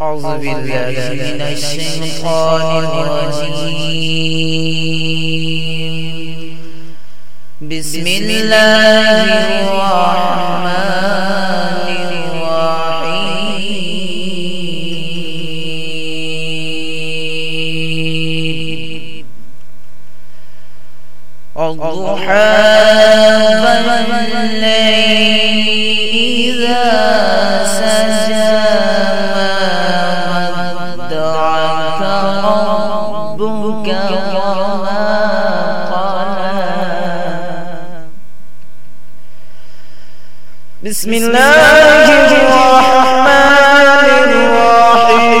أعوذ بالله من الشيطان الرجيم. بسم الله الرحمن الرحيم. الضحى والليل إذا سجى. ربك وما قلى بسم الله الرحمن الرحيم.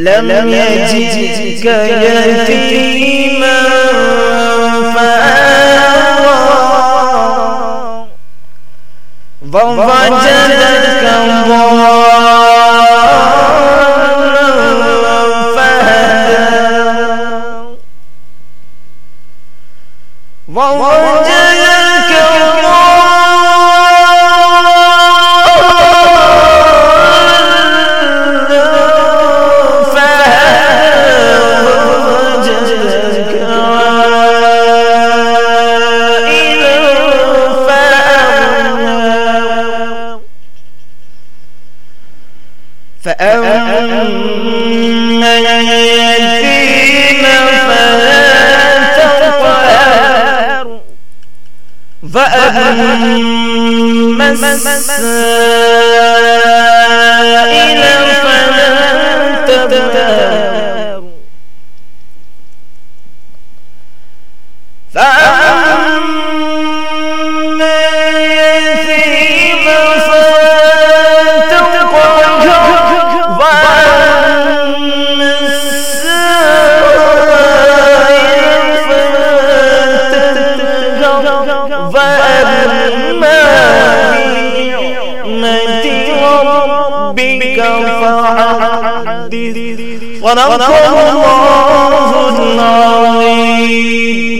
ألم يجدك يتيما فآوى ووجدك ضالا فهدى. فأما اليتيم فلا تقهر فأما السائل فلا تبتر صدقت الله العظيم